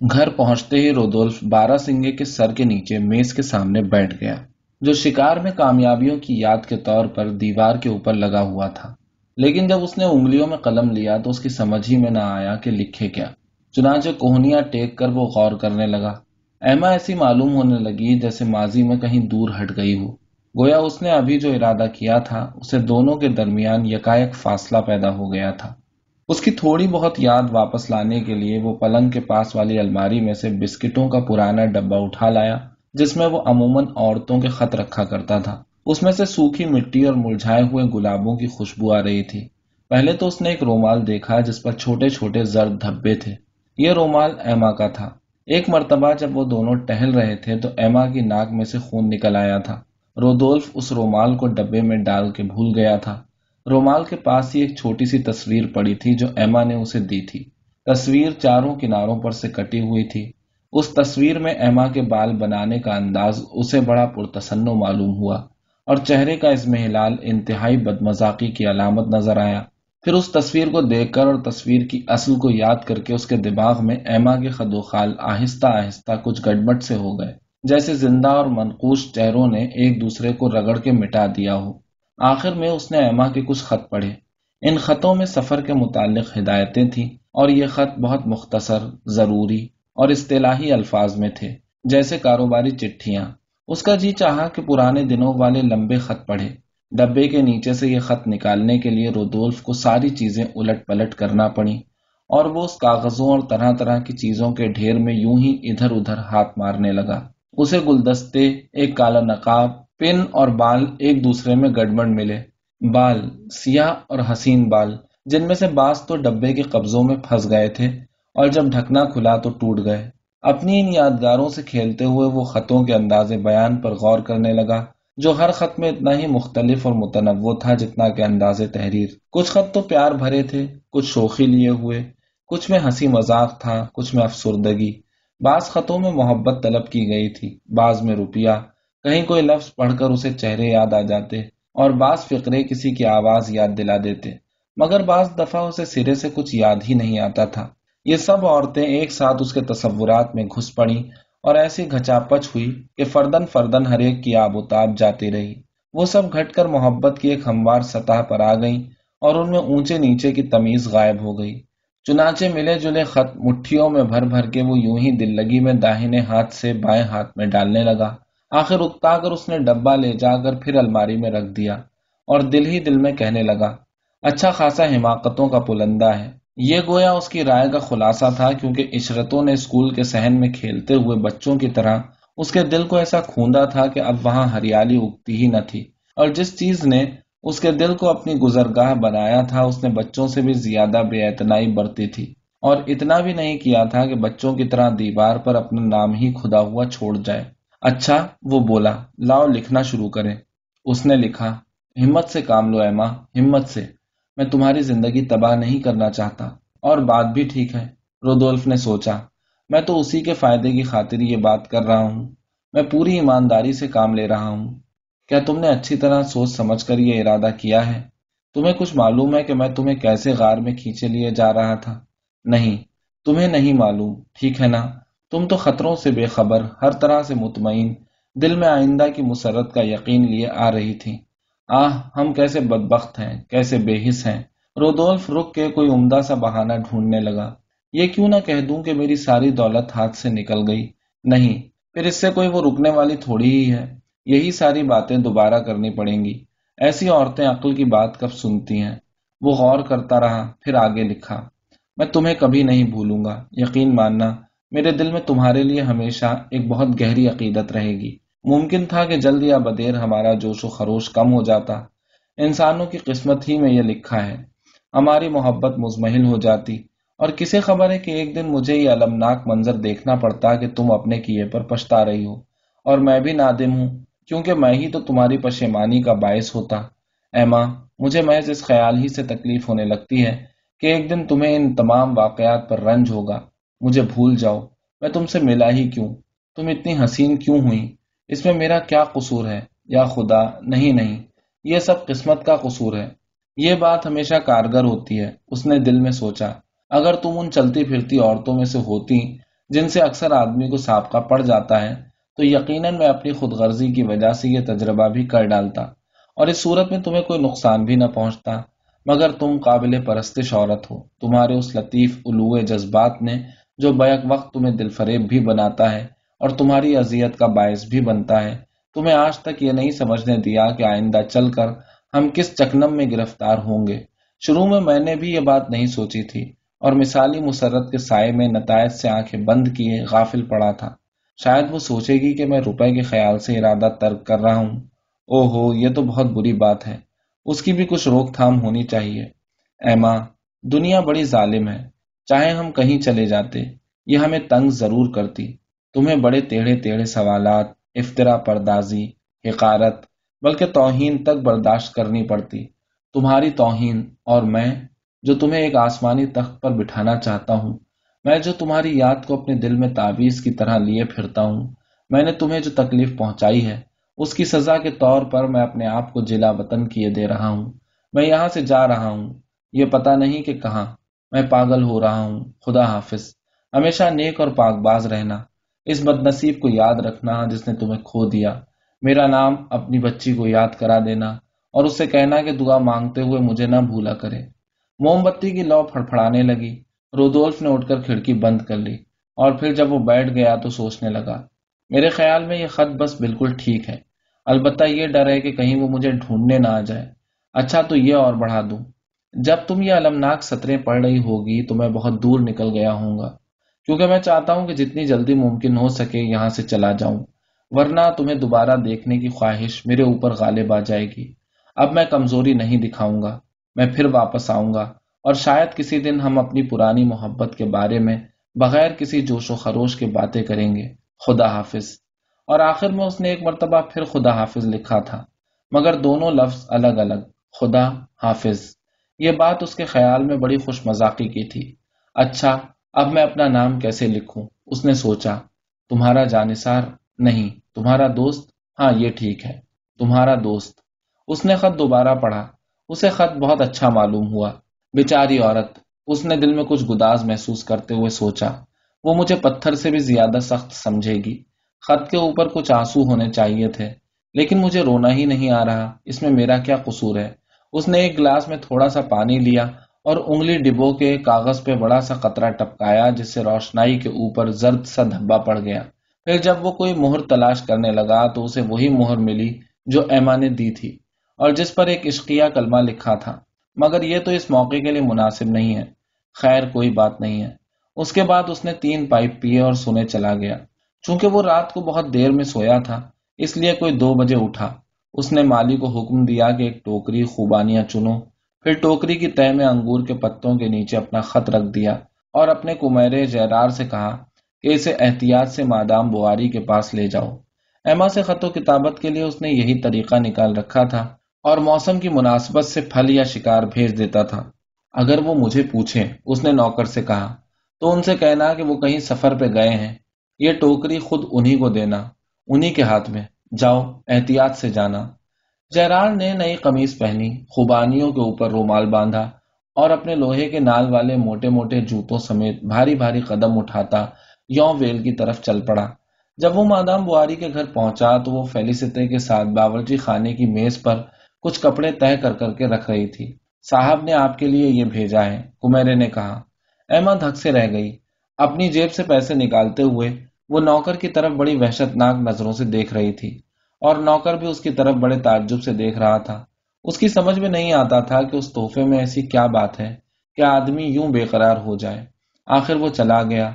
گھر پہنچتے ہی رودولف بارہ سنگے کے سر کے نیچے میز کے سامنے بیٹھ گیا، جو شکار میں کامیابیوں کی یاد کے طور پر دیوار کے اوپر لگا ہوا تھا۔ لیکن جب اس نے انگلیوں میں قلم لیا تو اس کی سمجھ ہی میں نہ آیا کہ لکھے کیا۔ چنانچہ کوہنیاں ٹیک کر وہ غور کرنے لگا۔ ایما ایسی معلوم ہونے لگی جیسے ماضی میں کہیں دور ہٹ گئی ہو۔ گویا اس نے ابھی جو ارادہ کیا تھا، اسے دونوں کے درمیان یکایک فاصلہ پیدا ہو گیا تھا۔ اس کی تھوڑی بہت یاد واپس لانے کے لیے وہ پلنگ کے پاس والی الماری میں سے بسکٹوں کا پرانا ڈبا اٹھا لایا، جس میں وہ عموماً عورتوں کے خط رکھا کرتا تھا۔ اس میں سے سوکھی مٹی اور مرجھائے ہوئے گلابوں کی خوشبو آ رہی تھی۔ پہلے تو اس نے ایک رومال دیکھا جس پر چھوٹے چھوٹے زرد دھبے تھے۔ یہ رومال ایما کا تھا۔ ایک مرتبہ جب وہ دونوں ٹہل رہے تھے تو ایما کی ناک میں سے خون نکل آیا تھا۔ رودولف اس رومال کو ڈبے میں ڈال کے بھول گیا تھا۔ رومال کے پاس ہی ایک چھوٹی سی تصویر پڑی تھی جو ایما نے اسے دی تھی۔ تصویر چاروں کناروں پر سے کٹی ہوئی تھی۔ اس تصویر میں ایما کے بال بنانے کا انداز اسے بڑا پرتسنو معلوم ہوا اور چہرے کا اس محلال انتہائی بدمزاقی کی علامت نظر آیا۔ پھر اس تصویر کو دیکھ کر اور تصویر کی اصل کو یاد کر کے اس کے دماغ میں ایما کے خد و خال آہستہ آہستہ کچھ گڑبٹ سے ہو گئے، جیسے زندہ اور منقوش چہروں نے ایک دوسرے کو رگڑ کے مٹا دیا ہو۔ آخر میں اس نے ایما کے کچھ خط پڑھے۔ ان خطوں میں سفر کے متعلق ہدایتیں تھیں اور یہ خط بہت مختصر، ضروری اور اصطلاحی الفاظ میں تھے، جیسے کاروباری چٹھیاں۔ اس کا جی چاہا کہ پرانے دنوں والے لمبے خط پڑھے۔ ڈبے کے نیچے سے یہ خط نکالنے کے لیے رودولف کو ساری چیزیں الٹ پلٹ کرنا پڑی اور وہ اس کاغذوں اور طرح طرح کی چیزوں کے ڈھیر میں یوں ہی ادھر ادھر ہاتھ مارنے لگا۔ اسے گلدستے، ایک کالا نقاب پن اور بال ایک دوسرے میں گڑبڑ ملے۔ بال، سیاہ اور حسین بال، جن میں سے بعض تو ڈبے کے قبضوں میں پھنس گئے تھے اور جب ڈھکنا کھلا تو ٹوٹ گئے۔ اپنی ان یادگاروں سے کھیلتے ہوئے وہ خطوں کے انداز بیان پر غور کرنے لگا، جو ہر خط میں اتنا ہی مختلف اور متنوع تھا جتنا کہ انداز تحریر۔ کچھ خط تو پیار بھرے تھے، کچھ شوخی لیے ہوئے، کچھ میں ہنسی مذاق تھا، کچھ میں افسردگی۔ بعض خطوں میں محبت طلب کی گئی تھی، بعض میں روپیہ۔ کہیں کوئی لفظ پڑھ کر اسے چہرے یاد آ جاتے اور بعض فقرے کسی کی آواز یاد دلا دیتے، مگر بعض دفعہ اسے سرے سے کچھ یاد ہی نہیں آتا تھا۔ یہ سب عورتیں ایک ساتھ اس کے تصورات میں گھس پڑی اور ایسی گھچاپچ ہوئی کہ فردن فردن ہر ایک کی آب و تاب جاتی رہی۔ وہ سب گھٹ کر محبت کی ایک ہموار سطح پر آ گئی اور ان میں اونچے نیچے کی تمیز غائب ہو گئی۔ چنانچہ ملے جلے خط مٹھیوں میں بھر بھر کے وہ یوں ہی دل لگی میں داہنے ہاتھ سے بائیں ہاتھ میں ڈالنے لگا۔ آخر اکتا کر اس نے ڈبا لے جا کر پھر الماری میں رکھ دیا اور دل ہی دل میں کہنے لگا اچھا خاصا حماقتوں کا پلندہ ہے۔ یہ گویا اس کی رائے کا خلاصہ تھا کیونکہ عشرتوں نے اسکول کے سہن میں کھیلتے ہوئے بچوں کی طرح اس کے دل کو ایسا کھوندا تھا کہ اب وہاں ہریالی اگتی ہی نہ تھی۔ اور جس چیز نے اس کے دل کو اپنی گزرگاہ بنایا تھا، اس نے بچوں سے بھی زیادہ بے اعتنائی برتی تھی۔ اور اتنا بھی نہیں کیا تھا کہ بچوں کی طرح دیوار پر اپنا نام ہی کھدا ہوا چھوڑ جائے۔ اچھا وہ بولا، لاؤ لکھنا شروع کریں۔ اس نے لکھا، ہمت سے کام لو ایما، ہمت سے۔ میں تمہاری زندگی تباہ نہیں کرنا چاہتا، اور بات بھی ٹھیک ہے۔ رودولف نے سوچا، میں تو اسی کے فائدے کی خاطر یہ بات کر رہا ہوں۔ میں پوری ایمانداری سے کام لے رہا ہوں۔ کیا تم نے اچھی طرح سوچ سمجھ کر یہ ارادہ کیا ہے؟ تمہیں کچھ معلوم ہے کہ میں تمہیں کیسے غار میں کھینچے لیے جا رہا تھا؟ نہیں، تمہیں نہیں معلوم، ٹھیک ہے نا؟ تم تو خطروں سے بے خبر، ہر طرح سے مطمئن، دل میں آئندہ کی مسرت کا یقین لیے آ رہی تھی۔ آہ، ہم کیسے بدبخت ہیں، کیسے بے حص ہیں۔ رودولف رک کے کوئی عمدہ سا بہانہ ڈھونڈنے لگا۔ یہ کیوں نہ کہہ دوں کہ میری ساری دولت ہاتھ سے نکل گئی۔ نہیں، پھر اس سے کوئی وہ رکنے والی تھوڑی ہی ہے۔ یہی ساری باتیں دوبارہ کرنی پڑیں گی۔ ایسی عورتیں عقل کی بات کب سنتی ہیں؟ وہ غور کرتا رہا، پھر آگے لکھا، میں تمہیں کبھی نہیں بھولوں گا، یقین ماننا میرے دل میں تمہارے لیے ہمیشہ ایک بہت گہری عقیدت رہے گی۔ ممکن تھا کہ جلد یا بدیر ہمارا جوش و خروش کم ہو جاتا۔ انسانوں کی قسمت ہی میں یہ لکھا ہے۔ ہماری محبت مزمحل ہو جاتی۔ اور کسے خبر ہے کہ ایک دن مجھے یہ المناک منظر دیکھنا پڑتا کہ تم اپنے کیے پر پچھتا رہی ہو۔ اور میں بھی نادم ہوں، کیونکہ میں ہی تو تمہاری پشیمانی کا باعث ہوتا۔ ایما، مجھے محض اس خیال ہی سے تکلیف ہونے لگتی ہے کہ ایک دن تمہیں ان تمام واقعات پر رنج ہوگا۔ مجھے بھول جاؤ۔ میں تم سے ملا ہی کیوں؟ تم اتنی حسین کیوں ہوئی اس میں میرا کیا قصور ہے؟ یا خدا، نہیں نہیں۔ یہ سب قسمت کا قصور ہے۔ یہ بات ہمیشہ کارگر ہوتی ہے، اس نے دل میں سوچا۔ اگر تم ان چلتی پھرتی عورتوں میں سے ہوتی، جن سے اکثر آدمی کو سابقہ پڑ جاتا ہے، تو یقیناً میں اپنی خود غرضی کی وجہ سے یہ تجربہ بھی کر ڈالتا۔ اور اس صورت میں تمہیں کوئی نقصان بھی نہ پہنچتا، مگر تم قابل پرستش عورت ہو۔ تمہارے اس لطیف الوع جذبات نے جو بیک وقت تمہیں دل فریب بھی بناتا ہے اور تمہاری اذیت کا باعث بھی بنتا ہے۔ تمہیں آج تک یہ نہیں سمجھنے دیا کہ آئندہ چل کر ہم کس چکنم میں گرفتار ہوں گے۔ شروع میں میں نے بھی یہ بات نہیں سوچی تھی اور مثالی مسرت کے سائے میں نتائج سے آنکھیں بند کیے غافل پڑا تھا۔ شاید وہ سوچے گی کہ میں روپے کے خیال سے ارادہ ترک کر رہا ہوں۔ او ہو یہ تو بہت بری بات ہے۔ اس کی بھی کچھ روک تھام ہونی چاہیے۔ ایما، دنیا بڑی ظالم ہے۔ چاہے ہم کہیں چلے جاتے، یہ ہمیں تنگ ضرور کرتی۔ تمہیں بڑے ٹیڑھے ٹیڑھے سوالات افطرا پردازی، حقارت، بلکہ توہین تک برداشت کرنی پڑتی۔ تمہاری توہین اور میں، جو تمہیں ایک آسمانی تخت پر بٹھانا چاہتا ہوں، میں جو تمہاری یاد کو اپنے دل میں تعویذ کی طرح لیے پھرتا ہوں، میں نے تمہیں جو تکلیف پہنچائی ہے، اس کی سزا کے طور پر میں اپنے آپ کو جلا وطن کیے دے رہا ہوں۔ میں یہاں سے جا رہا ہوں، یہ پتا نہیں کہ کہاں۔ میں پاگل ہو رہا ہوں، خدا حافظ۔ ہمیشہ نیک اور پاک باز رہنا، اس بد نصیب کو یاد رکھنا جس نے تمہیں کھو دیا۔ میرا نام اپنی بچی کو یاد کرا دینا اور اس سے کہنا کہ دعا مانگتے ہوئے مجھے نہ بھولا کرے۔ موم بتی کی لو پھڑپڑانے لگی۔ رودولف نے اٹھ کر کھڑکی بند کر لی اور پھر جب وہ بیٹھ گیا تو سوچنے لگا، میرے خیال میں یہ خط بس بالکل ٹھیک ہے۔ البتہ یہ ڈر ہے کہ کہیں وہ مجھے ڈھونڈنے نہ آ جائے۔ اچھا تو یہ اور بڑھا دوں۔ جب تم یہ المناک سطریں پڑھ رہی ہوگی تو میں بہت دور نکل گیا ہوں گا، کیونکہ میں چاہتا ہوں کہ جتنی جلدی ممکن ہو سکے یہاں سے چلا جاؤں، ورنہ تمہیں دوبارہ دیکھنے کی خواہش میرے اوپر غالب آ جائے گی۔ اب میں کمزوری نہیں دکھاؤں گا، میں پھر واپس آؤں گا۔ اور شاید کسی دن ہم اپنی پرانی محبت کے بارے میں بغیر کسی جوش و خروش کے باتیں کریں گے۔ خدا حافظ۔ اور آخر میں اس نے ایک مرتبہ پھر خدا حافظ لکھا تھا، مگر دونوں لفظ الگ الگ۔ خدا حافظ۔ یہ بات اس کے خیال میں بڑی خوش مذاقی کی تھی۔ اچھا اب میں اپنا نام کیسے لکھوں؟ اس نے سوچا، تمہارا جانسار نہیں، تمہارا دوست؟ ہاں یہ ٹھیک ہے، تمہارا دوست۔ اس نے خط دوبارہ پڑھا۔ اسے خط بہت اچھا معلوم ہوا۔ بیچاری عورت، اس نے دل میں کچھ گداز محسوس کرتے ہوئے سوچا، وہ مجھے پتھر سے بھی زیادہ سخت سمجھے گی۔ خط کے اوپر کچھ آنسو ہونے چاہیے تھے، لیکن مجھے رونا ہی نہیں آ رہا۔ اس میں میرا کیا قصور ہے؟ اس نے ایک گلاس میں تھوڑا سا پانی لیا اور انگلی ڈبو کے کاغذ پہ بڑا سا قطرہ ٹپکایا جس سے روشنائی کے اوپر زرد سا دھبا پڑ گیا۔ پھر جب وہ کوئی مہر تلاش کرنے لگا تو اسے وہی مہر ملی جو ایما نے دی تھی اور جس پر ایک عشقیہ کلمہ لکھا تھا۔ مگر یہ تو اس موقع کے لیے مناسب نہیں ہے۔ خیر، کوئی بات نہیں ہے۔ اس کے بعد اس نے تین پائپ پیے اور سونے چلا گیا۔ چونکہ وہ رات کو بہت دیر میں سویا تھا، اس لیے کوئی دو بجے اٹھا۔ اس نے مالی کو حکم دیا کہ ایک ٹوکری خوبانیاں چنو۔ پھر ٹوکری کی تہ میں انگور کے پتوں کے نیچے اپنا خط رکھ دیا اور اپنے کمیرے جیرار سے کہا کہ اسے احتیاط سے مادام بواری کے پاس لے جاؤ۔ ایما سے خط و کتابت کے لیے اس نے یہی طریقہ نکال رکھا تھا اور موسم کی مناسبت سے پھل یا شکار بھیج دیتا تھا۔ اگر وہ مجھے پوچھیں، اس نے نوکر سے کہا، تو ان سے کہنا کہ وہ کہیں سفر پہ گئے ہیں۔ یہ ٹوکری خود انہی کو دینا، انہی کے ہاتھ میں۔ جاؤ، احتیاط سے جانا۔ جیرار نے نئی قمیض پہنی، خوبانیوں کے اوپر رومال باندھا اور اپنے لوہے کے نال والے موٹے موٹے جوتوں سمیت بھاری بھاری قدم اٹھاتا یوں ویل کی طرف چل پڑا۔ جب وہ مادام بواری کے گھر پہنچا تو وہ فیلیستے کے ساتھ باورچی خانے کی میز پر کچھ کپڑے طے کر کر کے رکھ رہی تھی۔ صاحب نے آپ کے لیے یہ بھیجا ہے، کمیرے نے کہا۔ ایما دھک سے رہ گئی۔ اپنی جیب سے پیسے نکالتے ہوئے وہ نوکر کی طرف بڑی وحشت ناک نظروں سے دیکھ رہی تھی اور نوکر بھی اس کی طرف بڑے تعجب سے دیکھ رہا تھا۔ اس کی سمجھ میں نہیں آتا تھا کہ اس تحفے میں ایسی کیا بات ہے کہ آدمی یوں بے قرار ہو جائے۔ آخر وہ چلا گیا،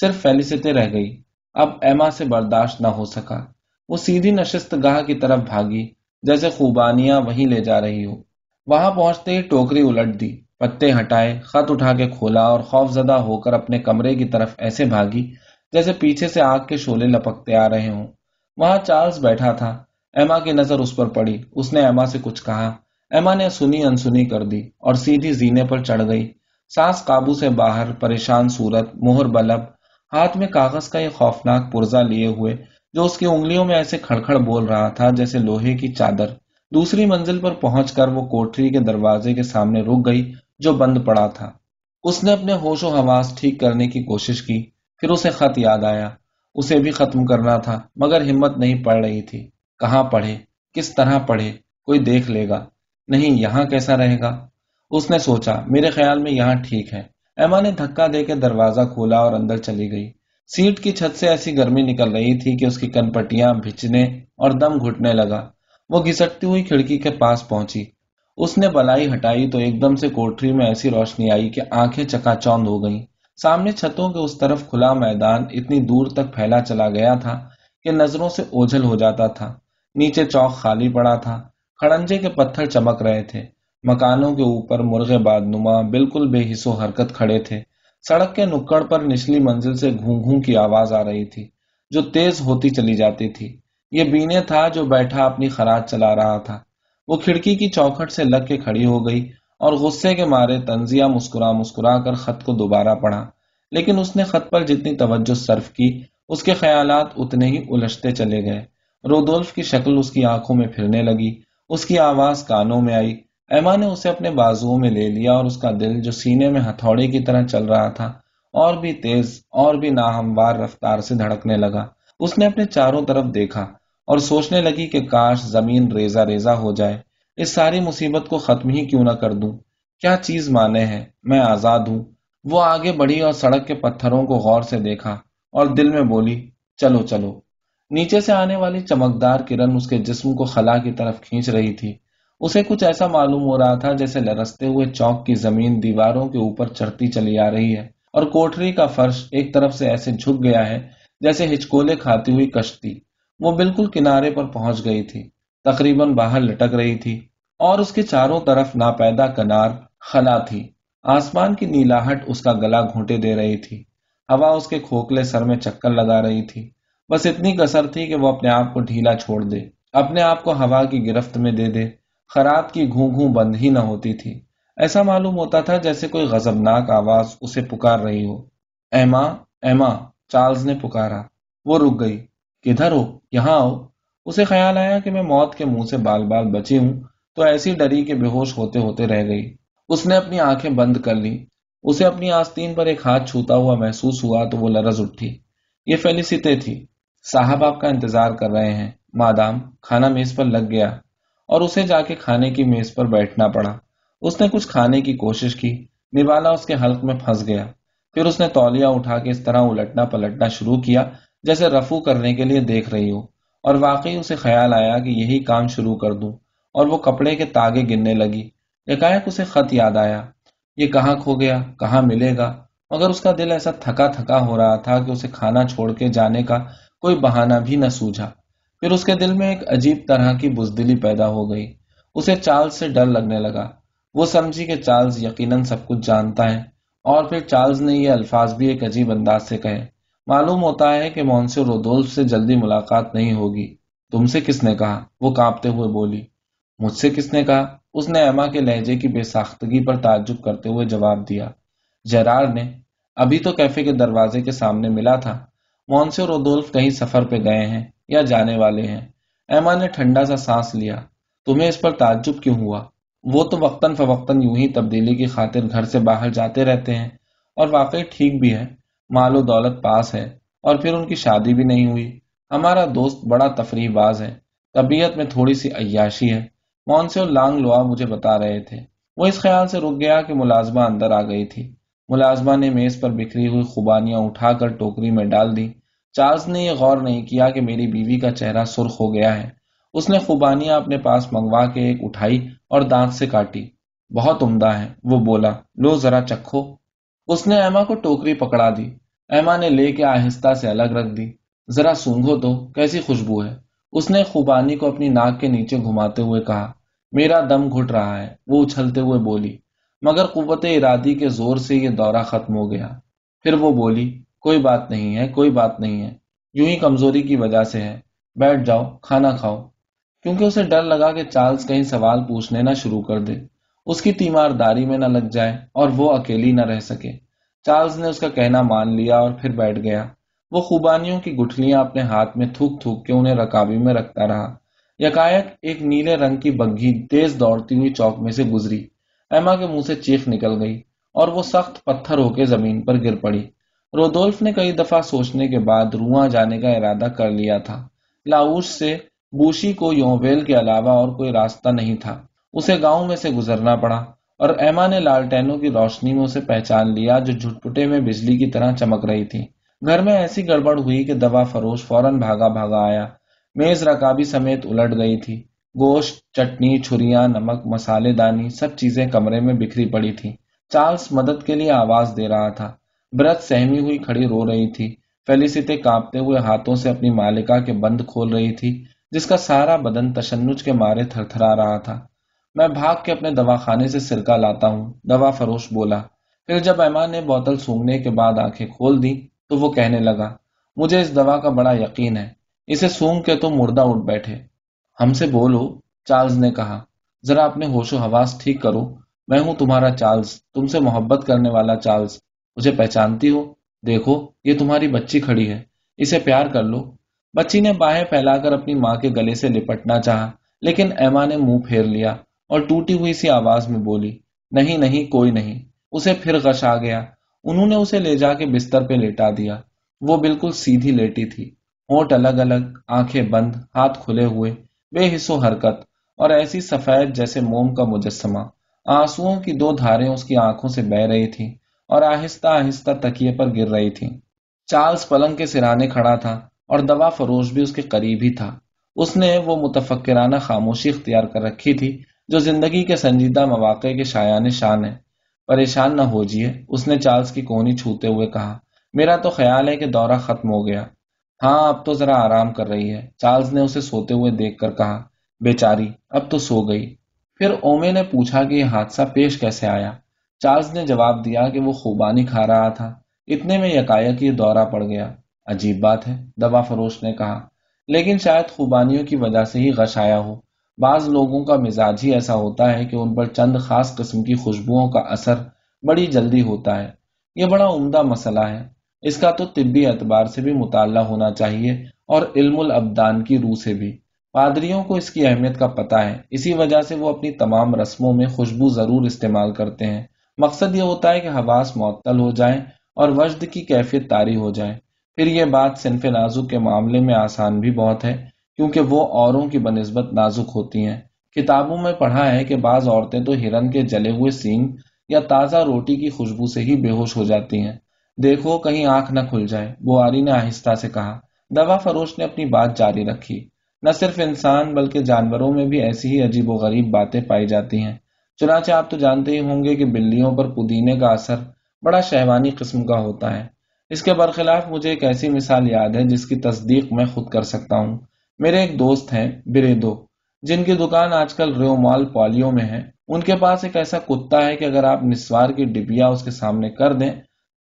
صرف فیلیستے رہ گئی۔ اب ایما سے برداشت نہ ہو سکا۔ وہ سیدھی نشست گاہ کی طرف بھاگی، جیسے خوبانیاں وہیں لے جا رہی ہو۔ وہاں پہنچتے ہی ٹوکری الٹ دی، پتے ہٹائے، خط اٹھا کے کھولا اور خوف زدہ ہو کر اپنے کمرے کی طرف ایسے بھاگی جیسے پیچھے سے آگ کے شولے لپکتے آ رہے ہوں۔ وہاں چارلز بیٹھا تھا۔ ایما کی نظر اس پر پڑی۔ اس نے ایما سے کچھ کہا۔ ایما نے سنی انسنی کر دی اور سیدھی زینے پر چڑھ گئی۔ سانس قابو سے باہر پریشان صورت، مہر بلب، ہاتھ میں کاغذ کا یہ خوفناک پرزا لیے ہوئے جو اس کی انگلیوں میں ایسے کھڑکھڑ بول رہا تھا جیسے لوہے کی چادر۔ دوسری منزل پر پہنچ کر وہ کوٹری کے دروازے کے سامنے رک گئی جو بند پڑا تھا۔ اس نے اپنے ہوش و حواس ٹھیک کرنے کی کوشش کی۔ پھر اسے خط یاد آیا۔ اسے بھی ختم کرنا تھا، مگر ہمت نہیں پڑ رہی تھی۔ کہاں پڑھے؟ کس طرح پڑھے؟ کوئی دیکھ لے گا۔ نہیں، یہاں کیسا رہے گا؟ اس نے سوچا، میرے خیال میں یہاں ٹھیک ہے۔ ایما نے دھکا دے کے دروازہ کھولا اور اندر چلی گئی۔ سیٹ کی چھت سے ایسی گرمی نکل رہی تھی کہ اس کی کن پٹیاں بھچنے اور دم گھٹنے لگا۔ وہ گھسٹتی ہوئی کھڑکی کے پاس پہنچی۔ اس نے بلائی ہٹائی تو ایک دم سے کوٹری میں ایسی روشنی آئی کہ آنکھیں چکا چوند ہو گئیں۔ سامنے چھتوں کے اس طرف کھلا میدان اتنی دور تک پھیلا چلا گیا تھا کہ نظروں سے اوجھل ہو جاتا تھا۔ نیچے چوک خالی پڑا تھا۔ کھڑنجے کے پتھر چمک رہے تھے۔ مکانوں کے اوپر مرغے باد نما بالکل بے حص و حرکت کھڑے تھے۔ سڑک کے نکڑ پر نچلی منزل سے گھوں گھوں کی آواز آ رہی تھی، جو تیز ہوتی چلی جاتی تھی۔ یہ بینے تھا جو بیٹھا اپنی خراج چلا رہا تھا۔ وہ کھڑکی کی چوکھٹ سے لگ کے کھڑی ہو گئی اور غصے کے مارے تنزیہ مسکرا مسکرا کر خط کو دوبارہ پڑھا۔ لیکن اس نے خط پر جتنی توجہ صرف کی، اس کے خیالات اتنے ہی الجھتے چلے گئے۔ رودولف کی شکل اس کی آنکھوں میں پھرنے لگی، اس کی آواز کانوں میں آئی۔ ایما نے اسے اپنے بازو میں لے لیا اور اس کا دل جو سینے میں ہتھوڑے کی طرح چل رہا تھا، اور بھی تیز اور بھی ناہموار رفتار سے دھڑکنے لگا۔ اس نے اپنے چاروں طرف دیکھا اور سوچنے لگی کہ کاش زمین ریزا ریزا ہو جائے۔ اس ساری مصیبت کو ختم ہی کیوں نہ کر دوں؟ کیا چیز مانے ہے میں آزاد ہوں۔ وہ آگے بڑھی اور سڑک کے پتھروں کو غور سے دیکھا اور دل میں بولی، چلو چلو۔ نیچے سے آنے والی چمکدار کرن اس کے جسم کو خلا کی طرف کھینچ رہی تھی۔ اسے کچھ ایسا معلوم ہو رہا تھا جیسے لرستے ہوئے چوک کی زمین دیواروں کے اوپر چڑھتی چلی آ رہی ہے اور کوٹری کا فرش ایک طرف سے ایسے جھک گیا ہے جیسے ہچکولے کھاتی ہوئی کشتی۔ وہ بالکل کنارے پر پہنچ گئی تھی۔ تقریباً باہر لٹک رہی تھی اور اس کے چاروں طرف ناپیدا کنار خلا تھی۔ آسمان کی نیلاہٹ اس کا گلا گھونٹے دے رہی تھی۔ ہوا اس کے کھوکھلے سر میں چکر لگا رہی تھی۔ بس اتنی کسر تھی کہ وہ اپنے آپ کو ڈھیلا چھوڑ دے۔ اپنے آپ کو ہوا کی گرفت میں دے دے۔ خراب کی گھوں گھوں بند ہی نہ ہوتی تھی۔ ایسا معلوم ہوتا تھا جیسے کوئی غزبناک آواز اسے پکار رہی ہو۔ ایما ایما چارلز نے پکارا۔ وہ رک گئی۔ کدھر ہو؟ یہاں آؤ۔ اسے خیال آیا کہ میں موت کے منہ سے بال بال بچی ہوں، تو ایسی ڈری کے بے ہوش ہوتے ہوتے رہ گئی۔ اس نے اپنی آنکھیں بند کر لی اسے اپنی آستین پر ایک ہاتھ چھوتا ہوا محسوس ہوا تو وہ لرز اٹھی۔ یہ فیلسٹے تھی۔ صاحب آپ کا انتظار کر رہے ہیں۔ مادام، کھانا میز پر لگ گیا۔ اور اسے جا کے کھانے کی میز پر بیٹھنا پڑا۔ اس نے کچھ کھانے کی کوشش کی۔ نوالا اس کے حلق میں پھنس گیا۔ پھر اس نے تولیا اٹھا کے اس طرح الٹنا پلٹنا شروع کیا، جیسے رفو کرنے کے لیے دیکھ رہی ہو۔ اور واقعی اسے خیال آیا کہ یہی کام شروع کر دوں اور وہ کپڑے کے تاگے گننے لگی۔ اسے خط یاد آیا۔ یہ کہاں کھو گیا؟ کہاں ملے گا؟ مگر اس کا دل ایسا تھکا تھکا ہو رہا تھا کہ اسے کھانا چھوڑ کے جانے کا کوئی بہانہ بھی نہ سوجھا۔ پھر اس کے دل میں ایک عجیب طرح کی بزدلی پیدا ہو گئی۔ اسے چارلز سے ڈر لگنے لگا۔ وہ سمجھی کہ چارلز یقیناً سب کچھ جانتا ہے اور پھر چارلز نے یہ الفاظ بھی ایک عجیب انداز سے کہے۔ معلوم ہوتا ہے کہ مونسی رودولف سے جلدی ملاقات نہیں ہوگی۔ تم سے کس نے کہا؟ وہ کانپتے ہوئے بولی۔ مجھ سے کس نے کہا؟ اس نے ایما کے لہجے کی بے ساختگی پر تعجب کرتے ہوئے جواب دیا۔ جرار نے۔ ابھی تو کیفے کے دروازے کے سامنے ملا تھا۔ مونسی رودولف کہیں سفر پہ گئے ہیں یا جانے والے ہیں۔ ایما نے ٹھنڈا سا سانس لیا۔ تمہیں اس پر تعجب کیوں ہوا؟ وہ تو وقتاً فوقتاً یوں ہی تبدیلی کی خاطر گھر سے باہر جاتے رہتے ہیں اور واقعی ٹھیک بھی ہے۔ مال و دولت پاس ہے اور پھر ان کی شادی بھی نہیں ہوئی۔ ہمارا دوست بڑا تفریح باز ہے۔ طبیعت میں تھوڑی سی عیاشی ہے۔ مون سے لانگ لوا مجھے بتا رہے تھے۔ وہ اس خیال سے رک گیا کہ ملازمہ اندر آ گئی تھی۔ ملازمہ نے میز پر بکھری ہوئی خوبانیاں اٹھا کر ٹوکری میں ڈال دی۔ چارلز نے یہ غور نہیں کیا کہ میری بیوی کا چہرہ سرخ ہو گیا ہے۔ اس نے خوبانیاں اپنے پاس منگوا کے ایک اٹھائی اور دانت سے کاٹی۔ بہت عمدہ ہے، وہ بولا۔ لو ذرا چکھو۔ اس نے ایما کو ٹوکری پکڑا دی۔ ایما نے لے کے آہستہ سے الگ رکھ دی۔ ذرا سونگو تو، کیسی خوشبو ہے۔ اس نے خوبانی کو اپنی ناک کے نیچے گھماتے ہوئے کہا، میرا دم گھٹ رہا ہے۔ وہ اچھلتے ہوئے بولی، مگر قوت ارادی کے زور سے یہ دورہ ختم ہو گیا۔ پھر وہ بولی، کوئی بات نہیں ہے، کوئی بات نہیں ہے۔ یوں ہی کمزوری کی وجہ سے ہے۔ بیٹھ جاؤ، کھانا کھاؤ۔ کیونکہ اسے ڈر لگا کہ چارلز کہیں سوال پوچھنے نہ شروع کر دے۔ اس کی تیمار داری میں نہ لگ جائے اور وہ اکیلی نہ رہ سکے۔ چارلز نے اس کا کہنا مان لیا اور پھر بیٹھ گیا۔ وہ خوبانیوں کی گٹھلیاں اپنے ہاتھ میں تھوک تھوک کے انہیں رکابی میں رکھتا رہا۔ یکایک ایک نیلے رنگ کی بگھی تیز دوڑتی ہوئی چوک میں سے گزری۔ ایما کے منہ سے چیخ نکل گئی اور وہ سخت پتھر ہو کے زمین پر گر پڑی۔ رودولف نے کئی دفعہ سوچنے کے بعد رواں جانے کا ارادہ کر لیا تھا۔ لاؤش سے بوشی کو یوویل کے علاوہ اور کوئی راستہ نہیں تھا۔ اسے گاؤں میں سے گزرنا پڑا اور ایما نے لالٹینوں کی روشنی میں اسے پہچان لیا جو جھٹپٹے میں بجلی کی طرح چمک رہی تھی۔ گھر میں ایسی گڑبڑ ہوئی کہ دوا فروش فوراً بھاگا بھاگا آیا۔ میز رکابی سمیت الٹ گئی تھی۔ گوشت، چٹنی، چھریاں، نمک، مسالے، دانی سب چیزیں کمرے میں بکھری پڑی تھی چارلز مدد کے لیے آواز دے رہا تھا۔ برت سہمی ہوئی کھڑی رو رہی تھی۔ فیلیسیتے کانپتے ہوئے ہاتھوں سے اپنی مالکا کے بند کھول رہی تھی، جس کا سارا بدن تشنج کے مارے تھر تھرا رہا تھا۔ میں بھاگ کے اپنے دوا خانے سے سرکا لاتا ہوں۔ دوا فروش بولا۔ پھر جب ایمان نے بوتل سونگنے کے بعد آنکھیں کھول دی تو وہ کہنے لگا، مجھے اس دوا کا بڑا یقین ہے، اسے سونگ کے تو مردہ اٹھ بیٹھے۔ ہم سے بولو، چارلز نے کہا، ذرا اپنے ہوش و حواس ٹھیک کرو۔ میں ہوں تمہارا چارلز، تم سے محبت کرنے والا چارلز۔ مجھے پہچانتی ہو۔ دیکھو، یہ تمہاری بچی کھڑی ہے۔ اسے پیار کر لو۔ بچی نے باہیں پھیلا کر اپنی ماں کے گلے سے لپٹنا چاہا، لیکن ایما نے منہ پھیر لیا۔ اور ٹوٹی ہوئی سی آواز میں بولی، نہیں نہیں، کوئی نہیں۔ اسے پھر غش آ گیا۔ انہوں نے اسے لے جا کے بستر پہ لیٹا دیا۔ وہ بالکل سیدھی لیٹی تھی۔ ہونٹ الگ الگ، آنکھیں بند، ہاتھ کھلے ہوئے، بے حص و حرکت، اور ایسی سفید جیسے موم کا مجسمہ۔ آنسو کی دو دھاریں اس کی آنکھوں سے بہ رہی تھی اور آہستہ آہستہ تکیے پر گر رہی تھی چارلز پلنگ کے سرانے کھڑا تھا اور دوا فروش بھی اس کے قریب ہی تھا۔ اس نے وہ متفکرانہ خاموشی اختیار کر رکھی تھی جو زندگی کے سنجیدہ مواقع کے شایان شان ہے پریشان نہ ہو جیے، اس نے چارلز کی کونی چھوتے ہوئے کہا، میرا تو خیال ہے کہ دورہ ختم ہو گیا۔ ہاں اب تو ذرا آرام کر رہی ہے۔ چارلز نے اسے سوتے ہوئے دیکھ کر کہا، بیچاری، اب تو سو گئی۔ پھر اومے نے پوچھا کہ یہ حادثہ پیش کیسے آیا؟ چارلز نے جواب دیا کہ وہ خوبانی کھا رہا تھا۔ اتنے میں یکایک یہ دورہ پڑ گیا۔ عجیب بات ہے، دوا فروش نے کہا۔ لیکن شاید خوبانیوں کی وجہ سے ہی غش آیا ہو۔ بعض لوگوں کا مزاج ہی ایسا ہوتا ہے کہ ان پر چند خاص قسم کی خوشبوؤں کا اثر بڑی جلدی ہوتا ہے۔ یہ بڑا عمدہ مسئلہ ہے۔ اس کا تو طبی اعتبار سے بھی مطالعہ ہونا چاہیے اور علم الابدان کی روح سے بھی۔ پادریوں کو اس کی اہمیت کا پتہ ہے۔ اسی وجہ سے وہ اپنی تمام رسموں میں خوشبو ضرور استعمال کرتے ہیں۔ مقصد یہ ہوتا ہے کہ حواس معطل ہو جائیں اور وجد کی کیفیت تاری ہو جائے پھر یہ بات صنف نازک کے معاملے میں آسان بھی بہت ہے۔ کیونکہ وہ اوروں کی بنسبت نازک ہوتی ہیں۔ کتابوں میں پڑھا ہے کہ بعض عورتیں تو ہرن کے جلے ہوئے سینگ یا تازہ روٹی کی خوشبو سے ہی بے ہوش ہو جاتی ہیں۔ دیکھو کہیں آنکھ نہ کھل جائے، بواری نے آہستہ سے کہا۔ دوا فروش نے اپنی بات جاری رکھی۔ نہ صرف انسان بلکہ جانوروں میں بھی ایسی ہی عجیب و غریب باتیں پائی جاتی ہیں۔ چنانچہ آپ تو جانتے ہی ہوں گے کہ بلیوں پر پودینے کا اثر بڑا شہوانی قسم کا ہوتا ہے۔ اس کے برخلاف مجھے ایک ایسی مثال یاد ہے جس کی تصدیق میں خود کر سکتا ہوں۔ میرے ایک دوست ہیں بریدو جن کی دکان آج کل ریومال پالیوں میں ہے۔ ان کے پاس ایک ایسا کتا ہے کہ اگر آپ نسوار کی ڈبیا اس کے سامنے کر دیں،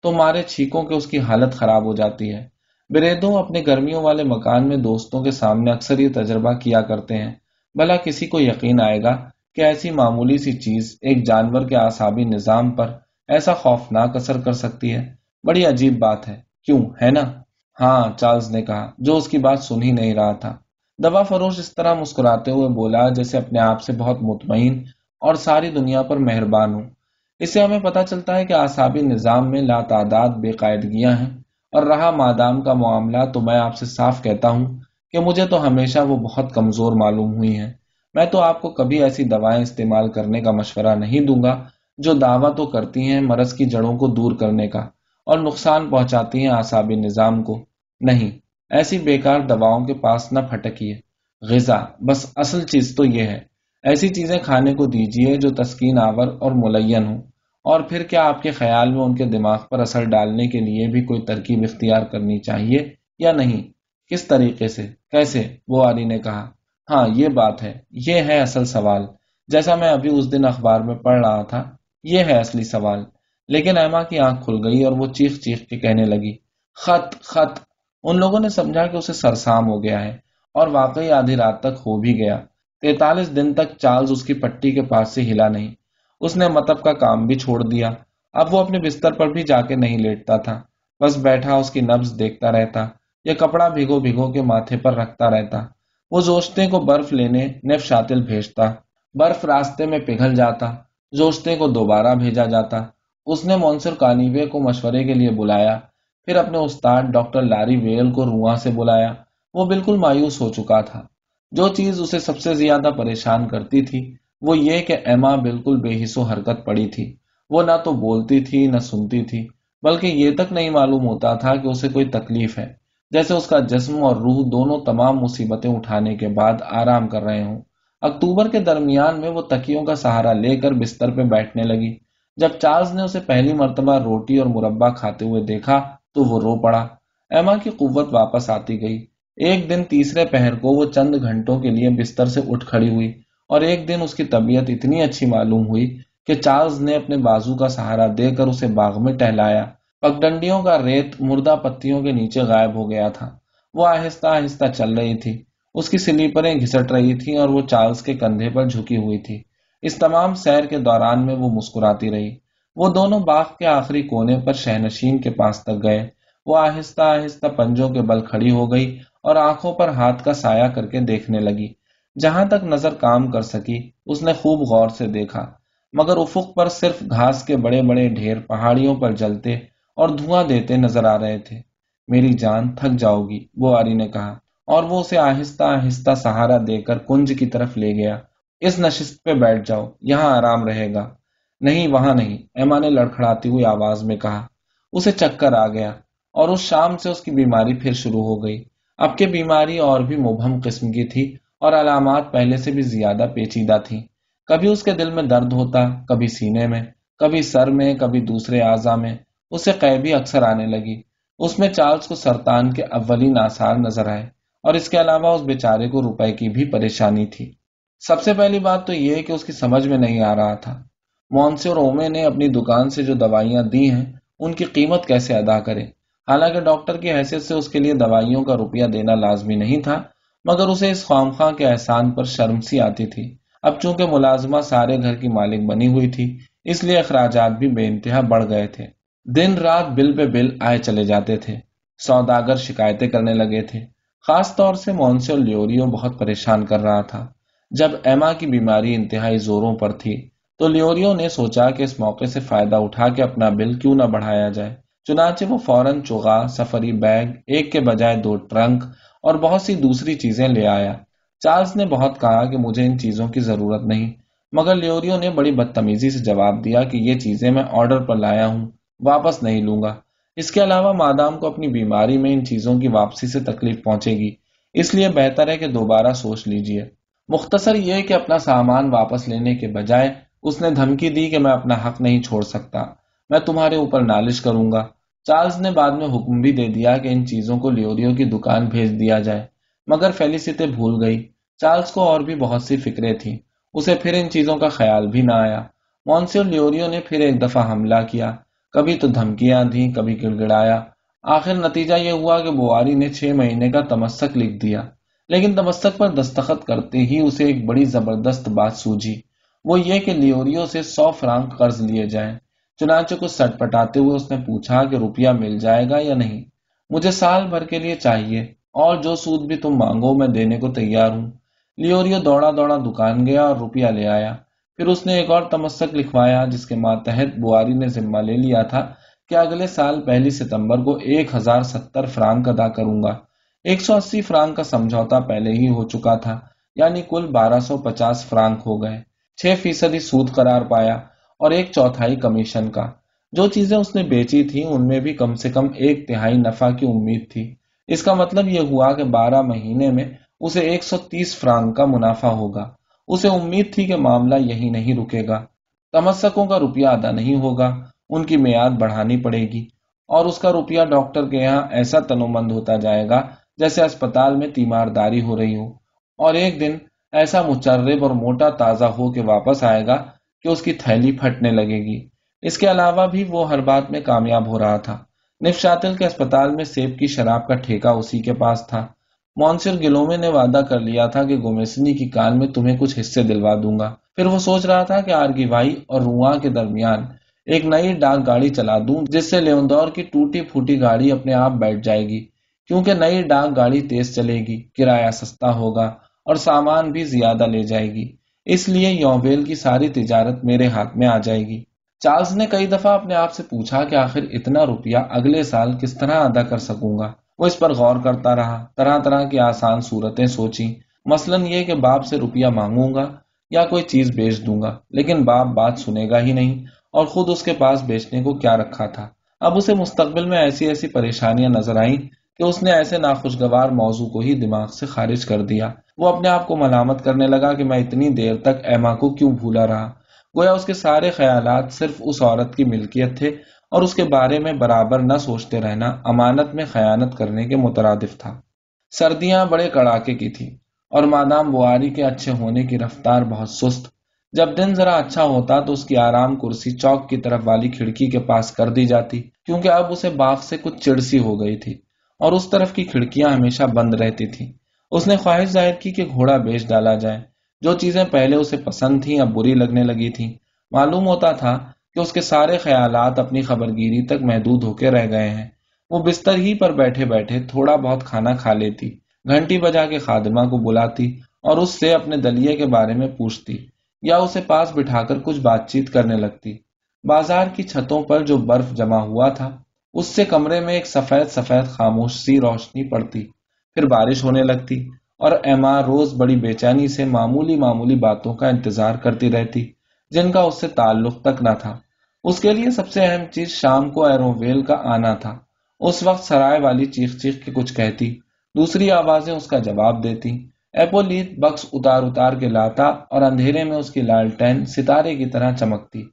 تو مارے چھینکوں کے اس کی حالت خراب ہو جاتی ہے۔ بریدو اپنے گرمیوں والے مکان میں دوستوں کے سامنے اکثر یہ تجربہ کیا کرتے ہیں۔ بھلا کسی کو یقین آئے گا کہ ایسی معمولی سی چیز ایک جانور کے آسابی نظام پر ایسا خوفناک اثر کر سکتی ہے۔ بڑی عجیب بات ہے۔ کیوں؟ ہے نا؟ ہاں چارلز نے کہا، جو اس کی بات سن ہی نہیں رہا تھا۔ دوا فروش اس طرح مسکراتے ہوئے بولا جیسے اپنے آپ سے بہت مطمئن اور ساری دنیا پر مہربان ہوں۔ اس سے ہمیں پتہ چلتا ہے کہ آسابی نظام میں لا تعداد بے قاعدگیاں ہیں اور رہا مادام کا معاملہ تو میں آپ سے صاف کہتا ہوں کہ مجھے تو ہمیشہ وہ بہت کمزور معلوم ہوئی ہیں۔ میں تو آپ کو کبھی ایسی دوائیں استعمال کرنے کا مشورہ نہیں دوں گا جو دعویٰ تو کرتی ہیں مرض کی جڑوں کو دور کرنے کا اور نقصان پہنچاتی ہیں آسابی نظام کو۔ نہیں ایسی بیکار دواؤں کے پاس نہ پھٹکیے۔ غذا، بس اصل چیز تو یہ ہے۔ ایسی چیزیں کھانے کو دیجیے جو تسکین آور اور ملین ہوں۔ اور پھر کیا آپ کے خیال میں ان کے دماغ پر اثر ڈالنے کے لیے بھی کوئی ترکیب اختیار کرنی چاہیے یا نہیں؟ کس طریقے سے؟ کیسے؟ وہ علی نے کہا۔ ہاں یہ بات ہے۔ یہ ہے اصل سوال۔ جیسا میں ابھی اس دن اخبار میں پڑھ رہا تھا، یہ ہے اصلی سوال۔ لیکن ایما کی آنکھ کھل گئی اور وہ چیخ چیخ کے کہنے لگی۔ خط خط۔ ان لوگوں نے سمجھا کہ اسے سرسام ہو گیا ہے اور واقعی آدھی رات تک ہو بھی گیا۔ تینتالیس دن تک چارلز اس کی پٹی کے پاس سے ہلا نہیں۔ اس نے متب کا کام بھی چھوڑ دیا۔ اب وہ اپنے بستر پر بھی جا کے نہیں لیٹتا تھا۔ بس بیٹھا اس کی نبز دیکھتا رہتا۔ یا کپڑا بھگو بھگو کے ماتھے پر رکھتا رہتا۔ وہ زوشتے کو برف لینے نف شاتل بھیجتا۔ برف راستے میں پگھل جاتا۔ زوشتے کو دوبارہ بھیجا جاتا۔ اس نے مونسر کانیوے کو مشورے کے لیے بلایا۔ پھر اپنے استاد ڈاکٹر لاری ویل کو رواں سے بلایا۔ وہ بالکل مایوس ہو چکا تھا۔ جو چیز اسے سب سے زیادہ پریشان کرتی تھی، وہ یہ کہ ایما بالکل بے حص و حرکت پڑی تھی۔ وہ نہ تو بولتی تھی، نہ سنتی تھی، بلکہ یہ تک نہیں معلوم ہوتا تھا کہ اسے کوئی تکلیف ہے۔ جیسے اس کا جسم اور روح دونوں تمام مصیبتیں اٹھانے کے بعد آرام کر رہے ہوں۔ اکتوبر کے درمیان میں وہ تکیوں کا سہارا لے کر بستر پہ بیٹھنے لگی۔ جب چارلز نے اسے پہلی مرتبہ روٹی اور مربع کھاتے ہوئے دیکھا تو وہ رو پڑا۔ ایما کی قوت واپس آتی گئی۔ ایک دن تیسرے پہر کو وہ چند گھنٹوں کے لیے بستر سے اٹھ کھڑی ہوئی اور ایک دن اس کی طبیعت اتنی اچھی معلوم ہوئی کہ چارلز نے اپنے بازو کا سہارا دے کر اسے باغ میں ٹہلایا۔ پگڈنڈیوں کا ریت مردہ پتیوں کے نیچے غائب ہو گیا تھا۔ وہ آہستہ آہستہ چل رہی تھی۔ اس کی سلیپریں گھسٹ رہی تھی اور وہ چارلز کے کندھے پر جھکی ہوئی تھی۔ اس تمام سیر کے دوران میں وہ مسکراتی رہی۔ وہ دونوں باغ کے آخری کونے پر شہنشین کے پاس تک گئے۔ وہ آہستہ آہستہ پنجوں کے بل کھڑی ہو گئی اور آنکھوں پر ہاتھ کا سایہ کر کے دیکھنے لگی۔ جہاں تک نظر کام کر سکی، اس نے خوب غور سے دیکھا۔ مگر افق پر صرف گھاس کے بڑے بڑے ڈھیر پہاڑیوں پر جلتے اور دھواں دیتے نظر آ رہے تھے۔ میری جان تھک جاؤ گی، وہ آری نے کہا، اور وہ اسے آہستہ آہستہ سہارا دے کر کنج کی طرف لے گیا۔ اس نشست پہ بیٹھ جاؤ، یہاں آرام رہے گا۔ نہیں، وہاں نہیں۔ ایما نے لڑکھڑاتی ہوئی آواز میں کہا، اسے چکر آ گیا اور اس شام سے اس کی بیماری پھر شروع ہو گئی۔ اب کے بیماری اور بھی مبہم قسم کی تھی اور علامات پہلے سے بھی زیادہ پیچیدہ تھی کبھی اس کے دل میں درد ہوتا، کبھی سینے میں، کبھی سر میں، کبھی دوسرے اعضا میں۔ اسے قیبی اکثر آنے لگی۔ اس میں چارلز کو سرطان کے اولین آثار نظر آئے اور اس کے علاوہ اس بیچارے کو روپے کی بھی پریشانی تھی۔ سب سے پہلی بات تو یہ کہ اس کی سمجھ میں نہیں آ رہا تھا۔ مونسی اور اومے نے اپنی دکان سے جو دوائیاں دی ہیں، ان کی قیمت کیسے ادا کرے حالانکہ ڈاکٹر کی حیثیت سے اس کے لیے دوائیوں کا روپیہ دینا لازمی نہیں تھا، مگر اسے اس خام خواہ کے احسان پر شرم سی آتی تھی۔ اب چونکہ ملازمہ سارے گھر کی مالک بنی ہوئی تھی، اس لیے اخراجات بھی بے انتہا بڑھ گئے تھے۔ دن رات بل پہ بل آئے چلے جاتے تھے، سوداگر شکایتیں کرنے لگے تھے۔ خاص طور سے مونسی اور لیوریو بہت پریشان کر رہا تھا، جب ایما کی بیماری انتہائی زوروں پر تھی۔ تو لیوریو نے سوچا کہ اس موقع سے فائدہ اٹھا کے اپنا بل کیوں نہ بڑھایا جائے۔ چنانچہ وہ فوراً چگا سفری بیگ، ایک کے بجائے دو ٹرنک اور بہت سی دوسری چیزیں لے آیا۔ چارلز نے بہت کہا کہ مجھے ان چیزوں کی ضرورت نہیں، مگر لیوریو نے بڑی بدتمیزی سے جواب دیا کہ یہ چیزیں میں آرڈر پر لایا ہوں، واپس نہیں لوں گا۔ اس کے علاوہ مادام کو اپنی بیماری میں ان چیزوں کی واپسی سے تکلیف پہنچے گی، اس لیے بہتر ہے کہ دوبارہ سوچ لیجیے۔ مختصر یہ کہ اپنا سامان واپس لینے کے بجائے اس نے دھمکی دی کہ میں اپنا حق نہیں چھوڑ سکتا۔ میں تمہارے اوپر نالش کروں گا۔ چارلز نے بعد میں حکم بھی دے دیا کہ ان چیزوں کو لیوریو کی دکان بھیج دیا جائے۔ مگر فیلیسیتے بھول گئی۔ چارلز کو اور بھی بہت سی فکریں تھیں۔ اسے پھر ان چیزوں کا خیال بھی نہ آیا۔ مونسی لیوریو نے پھر ایک دفعہ حملہ کیا۔ کبھی تو دھمکیاں دیں، کبھی گڑ گڑایا آخر نتیجہ یہ ہوا کہ بواری نے چھ مہینے کا تمسک لکھ دیا۔ لیکن تمسک پر دستخط کرتے ہی اسے ایک بڑی زبردست بات سوجی وہ یہ کہ لیوریو سے سو فرانک قرض لیے جائیں۔ چنانچہ کچھ سٹ پٹاتے ہوئے اس نے پوچھا کہ روپیہ مل جائے گا یا نہیں۔ مجھے سال بھر کے لیے چاہیے، اور جو سود بھی تم مانگو میں دینے کو تیار ہوں۔ لیوریو دوڑا دوڑا دکان گیا اور روپیہ لے آیا۔ پھر اس نے ایک اور تمسک لکھوایا، جس کے ماتحت بواری نے ذمہ لے لیا تھا کہ اگلے سال پہلی ستمبر کو ایک ہزار ستر فرانک ادا کروں گا۔ ایک سو اسی فرانک کا سمجھوتا پہلے ہی ہو چکا تھا یعنی کل بارہ سو پچاس فرانک ہو گئے۔ چھ فیصدی سود قرار پایا اور ایک چوتھائی کمیشن کا۔ جو چیزیں اس نے بیچی تھی ان میں بھی کم سے کم ایک تہائی نفع کی امید تھی۔ اس کا مطلب یہ ہوا کہ بارہ مہینے میں اسے ایک سو تیس فرانک کا منافع ہوگا۔ اسے امید تھی کہ معاملہ یہی نہیں رکے گا۔ تمسکوں کا روپیہ ادا نہیں ہوگا، ان کی میاد بڑھانی پڑے گی اور اس کا روپیہ ڈاکٹر کے یہاں ایسا تنومند ہوتا جائے گا جیسے اسپتال میں تیمارداری ہو رہی ہو۔ اور ایک دن ایسا مچرب اور موٹا تازہ ہو کے واپس آئے گا کہ اس کی تھیلی پھٹنے لگے گی۔ اس کے علاوہ بھی وہ ہر بات میں کامیاب ہو رہا تھا۔ نفشاتل کے اسپتال میں سیب کی شراب کا ٹھیکہ اسی کے پاس تھا۔ مونسر گلومے نے وعدہ کر لیا تھا کہ گومیسنی کی کان میں تمہیں کچھ حصے دلوا دوں گا۔ پھر وہ سوچ رہا تھا کہ آرگی اور رواں کے درمیان ایک نئی ڈاک گاڑی چلا دوں، جس سے لیوندور کی ٹوٹی پھوٹی گاڑی اپنے آپ بیٹھ جائے گی۔ کیونکہ نئی ڈاک گاڑی تیز چلے گی، کرایہ سستا ہوگا۔ اور سامان بھی زیادہ لے جائے گی۔ اس لیے یوبیل کی ساری تجارت میرے ہاتھ میں آ جائے گی۔ چارلز نے کئی دفعہ اپنے آپ سے پوچھا کہ آخر اتنا روپیہ اگلے سال کس طرح ادا کر سکوں گا؟ وہ اس پر غور کرتا رہا، طرح طرح کی آسان صورتیں سوچی مثلا یہ کہ باپ سے روپیہ مانگوں گا یا کوئی چیز بیچ دوں گا، لیکن باپ بات سنے گا ہی نہیں اور خود اس کے پاس بیچنے کو کیا رکھا تھا۔ اب اسے مستقبل میں ایسی ایسی پریشانیاں نظر آئیں کہ اس نے ایسے ناخوشگوار موضوع کو ہی دماغ سے خارج کر دیا۔ وہ اپنے آپ کو ملامت کرنے لگا کہ میں اتنی دیر تک ایما کو کیوں بھولا رہا؟ گویا اس کے سارے خیالات صرف اس عورت کی ملکیت تھے اور اس کے بارے میں برابر نہ سوچتے رہنا امانت میں خیانت کرنے کے مترادف تھا۔ سردیاں بڑے کڑاکے کی تھی اور مادام بواری کے اچھے ہونے کی رفتار بہت سست۔ جب دن ذرا اچھا ہوتا تو اس کی آرام کرسی چوک کی طرف والی کھڑکی کے پاس کر دی جاتی، کیونکہ اب اسے باغ سے کچھ چڑسی ہو گئی تھی۔ اور اس طرف کی کھڑکیاں ہمیشہ بند رہتی تھی اس نے خواہش ظاہر کی کہ گھوڑا بیچ ڈالا جائے۔ جو چیزیں پہلے اسے پسند تھیں، اب بری لگنے لگی تھی معلوم ہوتا تھا کہ اس کے سارے خیالات اپنی خبر گیری تک محدود ہو کے رہ گئے ہیں۔ وہ بستر ہی پر بیٹھے بیٹھے تھوڑا بہت کھانا کھا لیتی، گھنٹی بجا کے خادمہ کو بلاتی اور اس سے اپنے دلیے کے بارے میں پوچھتی یا اسے پاس بٹھا کر کچھ بات چیت کرنے لگتی۔ بازار کی چھتوں پر جو برف جمع ہوا تھا اس سے کمرے میں ایک سفید سفید خاموش سی روشنی پڑتی، پھر بارش ہونے لگتی اور ایما روز بڑی بے چینی سے معمولی معمولی باتوں کا انتظار کرتی رہتی، جن کا اس سے تعلق تک نہ تھا۔ اس کے لیے سب سے اہم چیز شام کو ایروویل کا آنا تھا۔ اس وقت سرائے والی چیخ چیخ کے کچھ کہتی، دوسری آوازیں اس کا جواب دیتی۔ ایپولیت بکس اتار اتار کے لاتا اور اندھیرے میں اس کی لالٹین ستارے کی طرح چمکتی۔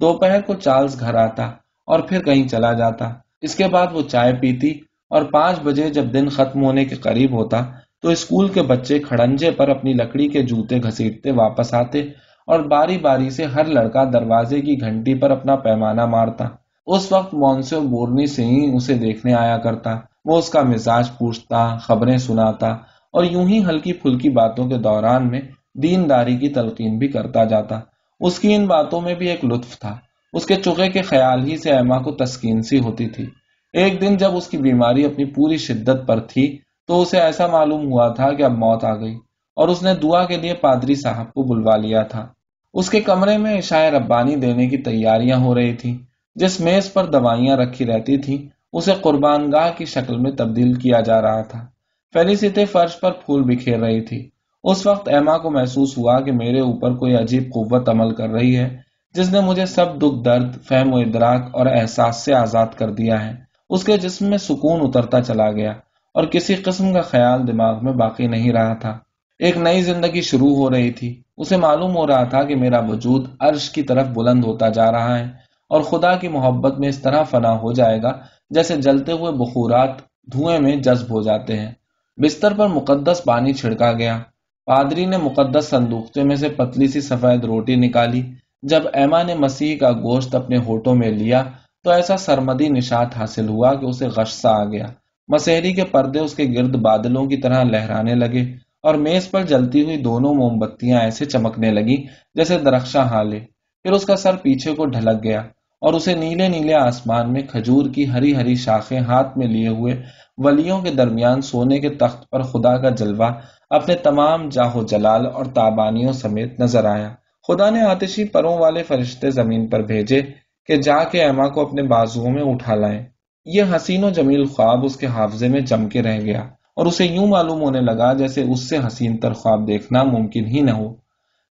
دوپہر کو چارلز گھر آتا اور پھر کہیں چلا جاتا۔ اس کے بعد وہ چائے پیتی اور پانچ بجے جب دن ختم ہونے کے قریب ہوتا تو اسکول کے بچے کھڑنجے پر اپنی لکڑی کے جوتے گھسیٹتے واپس آتے اور باری باری سے ہر لڑکا دروازے کی گھنٹی پر اپنا پیمانہ مارتا۔ اس وقت مونسو بورنی سے ہی اسے دیکھنے آیا کرتا۔ وہ اس کا مزاج پوچھتا، خبریں سناتا اور یوں ہی ہلکی پھلکی باتوں کے دوران میں دینداری کی تلقین بھی کرتا جاتا۔ اس کی ان باتوں میں بھی ایک لطف تھا۔ اس کے چکے کے خیال ہی سے ایما کو تسکین سی ہوتی تھی۔ ایک دن جب اس کی بیماری اپنی پوری شدت پر تھی، تو اسے ایسا معلوم ہوا تھا کہ اب موت آ گئی اور اس نے دعا کے لیے پادری صاحب کو بلوا لیا تھا۔ اس کے کمرے میں عشاء ربانی دینے کی تیاریاں ہو رہی تھی جس میز پر دوائیاں رکھی رہتی تھی اسے قربان گاہ کی شکل میں تبدیل کیا جا رہا تھا۔ فیلیسیتے فرش پر پھول بکھیر رہی تھی۔ اس وقت ایما کو محسوس ہوا کہ میرے اوپر کوئی عجیب قوت عمل کر رہی ہے۔ جس نے مجھے سب دکھ، درد، فہم و ادراک اور احساس سے آزاد کر دیا ہے۔ اس کے جسم میں سکون اترتا چلا گیا اور کسی قسم کا خیال دماغ میں باقی نہیں رہا تھا۔ ایک نئی زندگی شروع ہو رہی تھی۔ اسے معلوم ہو رہا تھا کہ میرا وجود عرش کی طرف بلند ہوتا جا رہا ہے اور خدا کی محبت میں اس طرح فنا ہو جائے گا جیسے جلتے ہوئے بخورات دھوئیں میں جذب ہو جاتے ہیں۔ بستر پر مقدس پانی چھڑکا گیا۔ پادری نے مقدس سندوقچے میں سے پتلی سی سفید روٹی نکالی۔ جب ایما نے مسیح کا گوشت اپنے ہوٹوں میں لیا تو ایسا سرمدی نشات حاصل ہوا کہ اسے غشہ آ گیا۔ مسحری کے پردے اس کے گرد بادلوں کی طرح لہرانے لگے اور میز پر جلتی ہوئی دونوں موم بتیاں ایسے چمکنے لگی جیسے درخشاں ہالے پھر اس کا سر پیچھے کو ڈھلک گیا اور اسے نیلے نیلے آسمان میں کھجور کی ہری ہری شاخیں ہاتھ میں لیے ہوئے ولیوں کے درمیان سونے کے تخت پر خدا کا جلوہ اپنے تمام جاہو جلال اور تابانیوں سمیت نظر آیا۔ خدا نے آتشی پروں والے فرشتے زمین پر بھیجے کہ جا کے ایما کو اپنے بازوؤں میں اٹھا لائیں۔ یہ حسین و جمیل خواب اس کے حافظے میں جم کے رہ گیا اور اسے یوں معلوم ہونے لگا جیسے اس سے حسین تر خواب دیکھنا ممکن ہی نہ ہو۔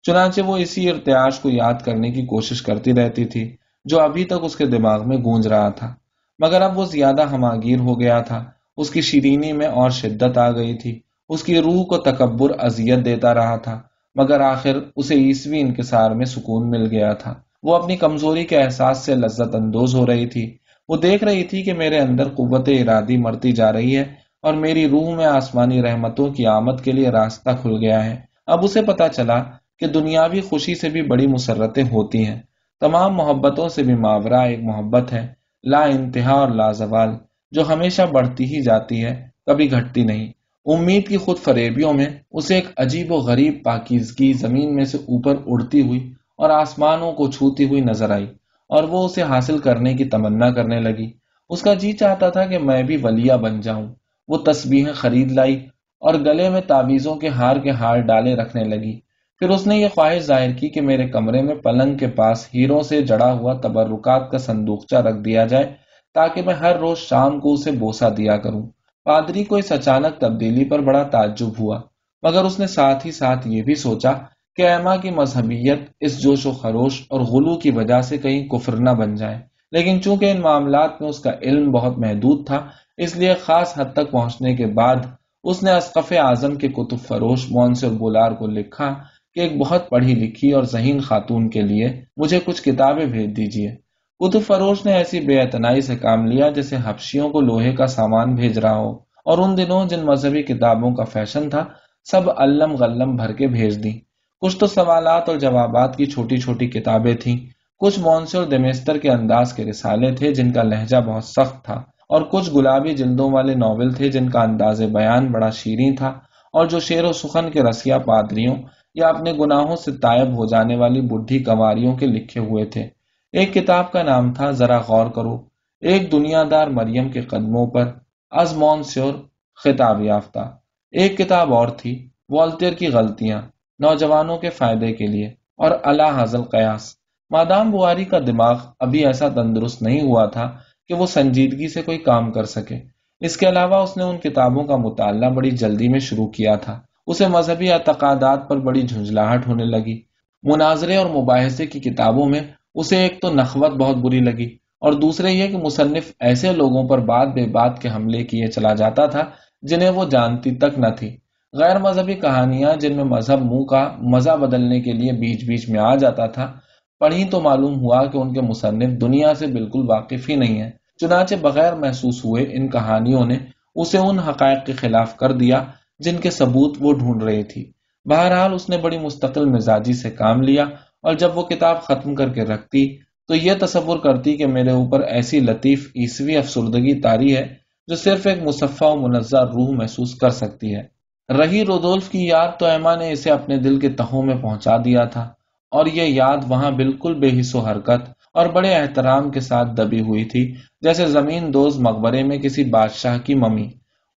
چنانچہ وہ اسی ارتیاش کو یاد کرنے کی کوشش کرتی رہتی تھی جو ابھی تک اس کے دماغ میں گونج رہا تھا۔ مگر اب وہ زیادہ ہماگیر ہو گیا تھا۔ اس کی شیرینی میں اور شدت آ گئی تھی۔ اس کی روح کو تکبر اذیت دیتا رہا تھا۔ مگر آخر اسے عیسوی انکسار میں سکون مل گیا تھا۔ وہ اپنی کمزوری کے احساس سے لذت اندوز ہو رہی تھی۔ وہ دیکھ رہی تھی کہ میرے اندر قوت ارادی مرتی جا رہی ہے اور میری روح میں آسمانی رحمتوں کی آمد کے لیے راستہ کھل گیا ہے۔ اب اسے پتا چلا کہ دنیاوی خوشی سے بھی بڑی مسرتیں ہوتی ہیں۔ تمام محبتوں سے بھی ماورا ایک محبت ہے، لا انتہا اور لا زوال، جو ہمیشہ بڑھتی ہی جاتی ہے، کبھی گھٹتی نہیں۔ امید کی خود فریبیوں میں اسے ایک عجیب و غریب پاکیزگی زمین میں سے اوپر اڑتی ہوئی اور آسمانوں کو چھوتی ہوئی نظر آئی اور وہ اسے حاصل کرنے کی تمنا کرنے لگی۔ اس کا جی چاہتا تھا کہ میں بھی ولیہ بن جاؤں۔ وہ تسبیحیں خرید لائی اور گلے میں تعویذوں کے ہار کے ہار ڈالے رکھنے لگی۔ پھر اس نے یہ خواہش ظاہر کی کہ میرے کمرے میں پلنگ کے پاس ہیروں سے جڑا ہوا تبرکات کا صندوقچہ رکھ دیا جائے تاکہ میں ہر روز شام کو اسے بوسا دیا کروں۔ پادری کو اس اچانک تبدیلی پر بڑا تعجب ہوا، مگر اس نے ساتھ ہی ساتھ یہ بھی سوچا کہ ایما کی مذہبیت اس جوش و خروش اور غلو کی وجہ سے کہیں کفر نہ بن جائے۔ لیکن چونکہ ان معاملات میں اس کا علم بہت محدود تھا، اس لیے خاص حد تک پہنچنے کے بعد اس نے اسقف اعظم کے کتب فروش مونسر بولار کو لکھا کہ ایک بہت پڑھی لکھی اور ذہین خاتون کے لیے مجھے کچھ کتابیں بھیج دیجیے کتب فروش نے ایسی بے اعتنائی سے کام لیا جیسے حفشیوں کو لوہے کا سامان بھیج رہا ہو۔ اور ان دنوں جن مذہبی کتابوں کا فیشن تھا، سب علم غلم بھر کے بھیج دی کچھ تو سوالات اور جوابات کی چھوٹی چھوٹی کتابیں تھیں۔ کچھ مونسر دمیستر کے انداز کے رسالے تھے جن کا لہجہ بہت سخت تھا۔ اور کچھ گلابی جلدوں والے ناول تھے جن کا انداز بیان بڑا شیریں تھا۔ اور جو شیر و سخن کے رسیا پادریوں یا اپنے گناہوں سے تائب ہو جانے والی بڈھی کواریوں کے لکھے ہوئے تھے۔ ایک کتاب کا نام تھا، ذرا غور کرو، ایک دنیا دار مریم کے قدموں پر از مونسور خطاب یافتہ۔ ایک کتاب اور تھی والٹیر کی غلطیاں، نوجوانوں کے فائدے کے لیے، اور اللہ حضل قیاس مادام بواری کا دماغ ابھی ایسا تندرست نہیں ہوا تھا کہ وہ سنجیدگی سے کوئی کام کر سکے۔ اس کے علاوہ اس نے ان کتابوں کا مطالعہ بڑی جلدی میں شروع کیا تھا۔ اسے مذہبی اعتقادات پر بڑی جھنجھلاہٹ ہونے لگی۔ مناظرے اور مباحثے کی کتابوں میں اسے ایک تو نخوت بہت بری لگی اور دوسرے یہ کہ مصنف ایسے لوگوں پر بات بے بات کے حملے کیے چلا جاتا تھا جنہیں وہ جانتی تک نہ تھی۔ غیر مذہبی کہانیاں جن میں مذہب منہ کا مزہ بدلنے کے لیے بیچ بیچ میں آ جاتا تھا، پڑھی تو معلوم ہوا کہ ان کے مصنف دنیا سے بالکل واقف ہی نہیں ہے چنانچہ بغیر محسوس ہوئے ان کہانیوں نے اسے ان حقائق کے خلاف کر دیا جن کے ثبوت وہ ڈھونڈ رہی تھی۔ بہرحال اس نے بڑی مستقل مزاجی سے کام لیا اور جب وہ کتاب ختم کر کے رکھتی تو یہ تصور کرتی کہ میرے اوپر ایسی لطیف عیسوی افسردگی تاری ہے جو صرف ایک مصفہ و منظر روح محسوس کر سکتی ہے۔ رہی رودولف کی یاد تو ایما نے اسے اپنے دل کے تہوں میں پہنچا دیا تھا اور یہ یاد وہاں بالکل بے حص و حرکت اور بڑے احترام کے ساتھ دبی ہوئی تھی، جیسے زمین دوز مقبرے میں کسی بادشاہ کی ممی۔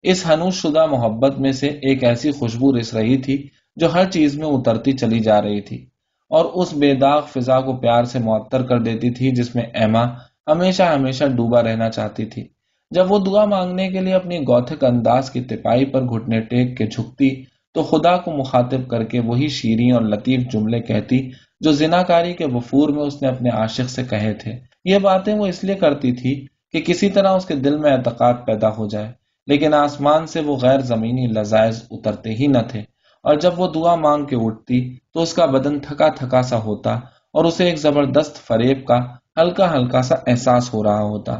اس ہنوش شدہ محبت میں سے ایک ایسی خوشبو رس رہی تھی جو ہر چیز میں اترتی چلی جا رہی تھی۔ اور اس بے داغ فضا کو پیار سے معطر کر دیتی تھی، جس میں ایما ہمیشہ ہمیشہ ڈوبا رہنا چاہتی تھی۔ جب وہ دعا مانگنے کے لیے اپنی گوتھک انداز کی تپائی پر گھٹنے ٹیک کے جھکتی، تو خدا کو مخاطب کر کے وہی شیریں اور لطیف جملے کہتی جو زناکاری کے وفور میں اس نے اپنے عاشق سے کہے تھے۔ یہ باتیں وہ اس لیے کرتی تھی کہ کسی طرح اس کے دل میں اعتقاد پیدا ہو جائے، لیکن آسمان سے وہ غیر زمینی لذائز اترتے ہی نہ تھے۔ اور جب وہ دعا مانگ کے اٹھتی تو اس کا بدن تھکا تھکا سا ہوتا اور اسے ایک زبردست فریب کا ہلکا ہلکا سا احساس ہو رہا ہوتا۔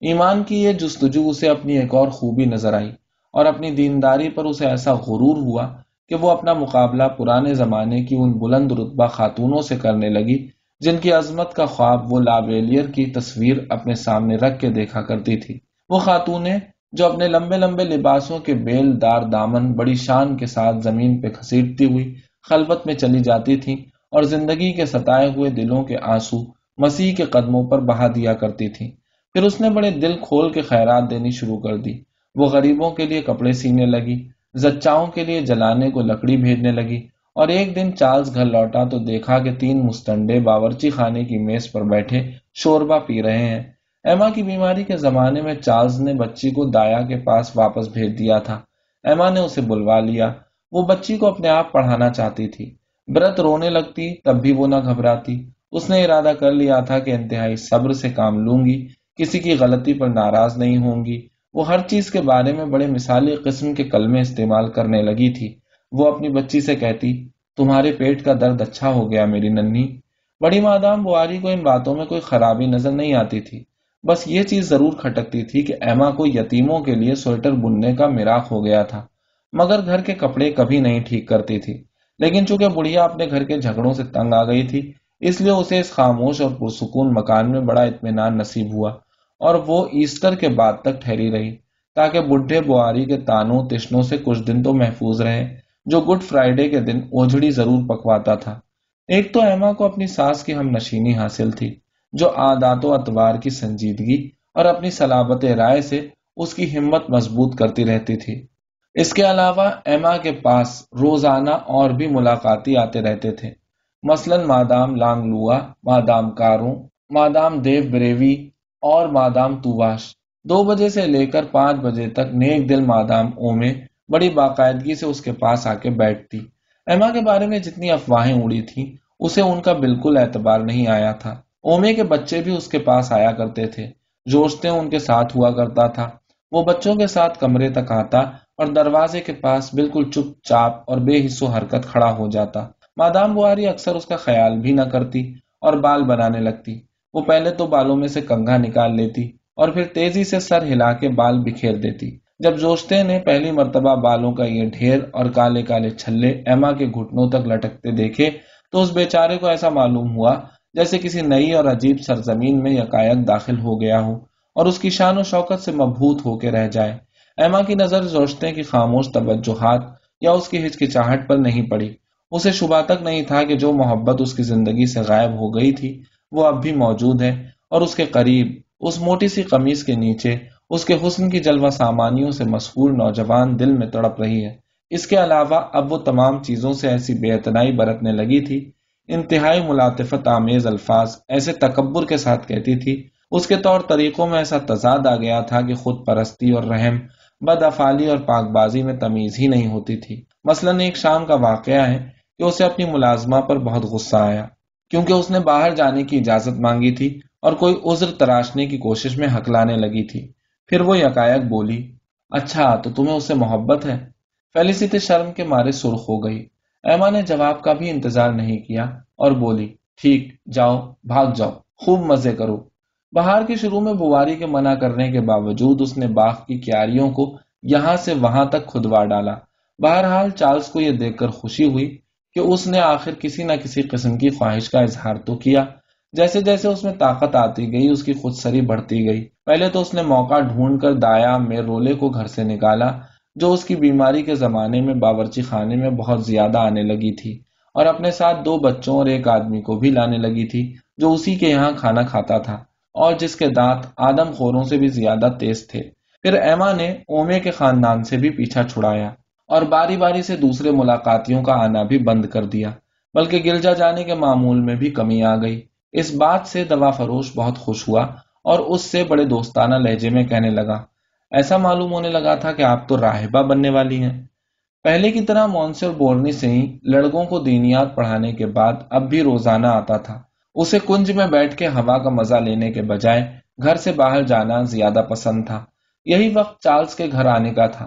ایمان کی یہ جستجو اسے اپنی ایک اور خوبی نظر آئی اور اپنی دینداری پر اسے ایسا غرور ہوا کہ وہ اپنا مقابلہ پرانے زمانے کی ان بلند رتبہ خاتونوں سے کرنے لگی جن کی عظمت کا خواب وہ لابیلیئر کی تصویر اپنے سامنے رکھ کے دیکھا کرتی تھی۔ وہ خاتونیں جو اپنے لمبے لمبے لباسوں کے بیل دار دامن بڑی شان کے ساتھ زمین پہ کھسیٹتی ہوئی خلبت میں چلی جاتی تھیں اور زندگی کے ستائے ہوئے دلوں کے آنسو مسیح کے قدموں پر بہا دیا کرتی تھیں۔ پھر اس نے بڑے دل کھول کے خیرات دینی شروع کر دی۔ وہ غریبوں کے لیے کپڑے سینے لگی، زچاؤں کے لیے جلانے کو لکڑی بھیجنے لگی اور ایک دن چارلز گھر لوٹا تو دیکھا کہ تین مستنڈے باورچی خانے کی میز پر بیٹھے شوربا پی رہے ہیں۔ ایما کی بیماری کے زمانے میں چارلز نے بچی کو دایا کے پاس واپس بھیج دیا تھا۔ ایما نے اسے بلوا لیا۔ وہ بچی کو اپنے آپ پڑھانا چاہتی تھی۔ برت رونے لگتی، تب بھی وہ نہ گھبراتی۔ اس نے ارادہ کر لیا تھا کہ انتہائی صبر سے کام لوں گی۔ کسی کی غلطی پر ناراض نہیں ہوں گی۔ وہ ہر چیز کے بارے میں بڑے مثالی قسم کے کلمے استعمال کرنے لگی تھی۔ وہ اپنی بچی سے کہتی، تمہارے پیٹ کا درد اچھا ہو گیا میری ننھی۔ بڑی مادام بواری کو ان باتوں میں کوئی خرابی نظر نہیں آتی تھی۔ بس یہ چیز ضرور کھٹکتی تھی کہ ایما کو یتیموں کے لیے سویٹر بننے کا میراخ ہو گیا تھا، مگر گھر کے کپڑے کبھی نہیں ٹھیک کرتی تھی۔ لیکن چونکہ بڑھیا اپنے گھر کے جھگڑوں سے تنگ آ گئی تھی، اس لیے اسے اس خاموش اور پرسکون مکان میں بڑا اطمینان نصیب ہوا اور وہ ایسٹر کے بعد تک ٹھہری رہی، تاکہ بڈھے بواری کے تانوں تشنوں سے کچھ دن تو محفوظ رہے، جو گڈ فرائیڈے کے دن اوجھڑی ضرور پکواتا تھا۔ ایک تو ایما کو اپنی ساس کی ہم نشینی حاصل تھی۔ جو عادات و اتوار کی سنجیدگی اور اپنی سلابت رائے سے اس کی ہمت مضبوط کرتی رہتی تھی۔ اس کے علاوہ، ایما کے پاس روزانہ اور بھی ملاقاتی آتے رہتے تھے۔ مثلاً، madame Langlois, madame Caron, madame دیو بریوی اور مادام تواش دو بجے سے لے کر پانچ بجے تک نیک دل مادام اومے بڑی باقاعدگی سے اس کے پاس آ کے بیٹھتی۔ ایما کے بارے میں جتنی افواہیں اڑی تھی اسے ان کا بالکل اعتبار نہیں آیا تھا۔ اومے کے بچے بھی اس کے پاس آیا کرتے تھے۔ جوشتے ان کے ساتھ ہوا کرتا تھا۔ وہ بچوں کے ساتھ کمرے تک آتا اور دروازے کے پاس بالکل چپ چاپ اور بے حصو حرکت کھڑا ہو جاتا۔ مادام بواری اکثر اس کا خیال بھی نہ کرتی اور بال بنانے لگتی۔ وہ پہلے تو بالوں میں سے کنگھا نکال لیتی اور پھر تیزی سے سر ہلا کے بال بکھیر دیتی۔ جب جوشتے نے پہلی مرتبہ بالوں کا یہ ڈھیر اور کالے کالے چھلے ایما کے گھٹنوں تک لٹکتے دیکھے تو اس بیچارے کو ایسا معلوم ہوا جیسے کسی نئی اور عجیب سرزمین میں یکایک داخل ہو گیا ہو اور اس کی شان و شوکت سے مبہوت ہو کے رہ جائے۔ ایما کی نظر جوشتے کی خاموش توجہات یا اس کی ہچکچاہٹ پر نہیں پڑی۔ اسے شبہ تک نہیں تھا کہ جو محبت اس کی زندگی سے غائب ہو گئی تھی، وہ اب بھی موجود ہے اور اس کے قریب، اس موٹی سی قمیص کے نیچے، اس کے حسن کی جلوہ سامانیوں سے مسحور نوجوان دل میں تڑپ رہی ہے۔ اس کے علاوہ اب وہ تمام چیزوں سے ایسی بے اتنائی برتنے لگی تھی انتہائی ملاطفت آمیز الفاظ ایسے تکبر کے ساتھ کہتی تھی۔ اس کے طور طریقوں میں ایسا تضاد آ گیا تھا کہ خود پرستی اور رحم، بد افالی اور پاک بازی میں تمیز ہی نہیں ہوتی تھی۔ مثلا ایک شام کا واقعہ ہے کہ اسے اپنی ملازمہ پر بہت غصہ آیا، کیونکہ اس نے باہر جانے کی اجازت مانگی تھی اور کوئی عذر تراشنے کی کوشش میں ہکلانے لگی تھی۔ پھر وہ یکایک بولی اچھا تو تمہیں اس سے محبت ہے؟ فیلسٹی شرم کے مارے سرخ ہو گئی۔ ایما نے جواب کا بھی انتظار نہیں کیا اور بولی، ٹھیک، جاؤ، بھاگ جاؤ، خوب مزے کرو۔ بہار کے شروع میں بواری کے منع کرنے کے باوجود اس نے باغ کی کیاریوں کو یہاں سے وہاں تک کھدوا ڈالا۔ بہرحال چارلز کو یہ دیکھ کر خوشی ہوئی کہ اس نے آخر کسی نہ کسی قسم کی خواہش کا اظہار تو کیا۔ جیسے جیسے اس میں طاقت آتی گئی، اس کی خود سری بڑھتی گئی۔ پہلے تو اس نے موقع ڈھونڈ کر دایا، میں رولے کو گھر سے نکالا۔ جو اس کی بیماری کے زمانے میں باورچی خانے میں بہت زیادہ آنے لگی تھی اور اپنے ساتھ دو بچوں اور ایک آدمی کو بھی لانے لگی تھی جو اسی کے یہاں کھانا کھاتا تھا اور جس کے دانت آدم خوروں سے بھی زیادہ تیز تھے۔ پھر ایما نے اومے کے خاندان سے بھی پیچھا چھڑایا اور باری باری سے دوسرے ملاقاتیوں کا آنا بھی بند کر دیا، بلکہ گرجا جانے کے معمول میں بھی کمی آ گئی۔ اس بات سے دوا فروش بہت خوش ہوا اور اس سے بڑے دوستانہ لہجے میں کہنے لگا ایسا معلوم ہونے لگا تھا کہ آپ تو راہبہ بننے والی ہیں۔ پہلے کی طرح مونسی اور بورنی سے ہی لڑکوں کو دینیات پڑھانے کے بعد اب بھی روزانہ آتا تھا۔ اسے کنج میں بیٹھ کے ہوا کا مزہ لینے کے بجائے گھر سے باہر جانا زیادہ پسند تھا۔ یہی وقت چارلز کے گھر آنے کا تھا۔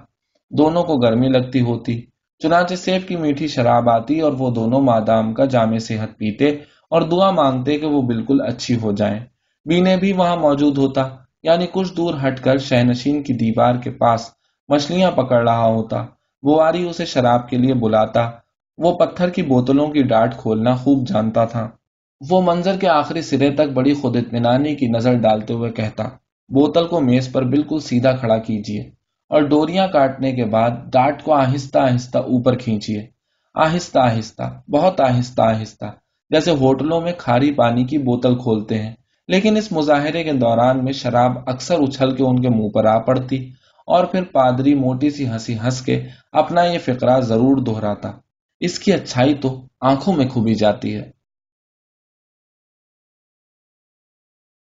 دونوں کو گرمی لگتی ہوتی۔ چنانچہ سیب کی میٹھی شراب آتی اور وہ دونوں مادام کا جامع صحت پیتے اور دعا مانگتے کہ وہ بالکل اچھی ہو جائیں۔ بینے بھی وہاں موجود ہوتا۔ یعنی کچھ دور ہٹ کر شہنشین کی دیوار کے پاس مچھلیاں پکڑ رہا ہوتا۔ بواری اسے شراب کے لیے بلاتا۔ وہ پتھر کی بوتلوں کی ڈاٹ کھولنا خوب جانتا تھا۔ وہ منظر کے آخری سرے تک بڑی خود اطمینانی کی نظر ڈالتے ہوئے کہتا، بوتل کو میز پر بالکل سیدھا کھڑا کیجیے اور ڈوریاں کاٹنے کے بعد ڈاٹ کو آہستہ آہستہ اوپر کھینچیے آہستہ آہستہ، بہت آہستہ آہستہ، جیسے ہوٹلوں میں کھاری پانی کی بوتل کھولتے ہیں۔ لیکن اس مظاہرے کے دوران میں شراب اکثر اچھل کے ان کے منہ پر آ پڑتی اور پھر پادری موٹی سی ہنسی ہنس کے اپنا یہ فقرہ ضرور دہراتا۔ اس کی اچھائی تو آنکھوں میں کھبی جاتی ہے۔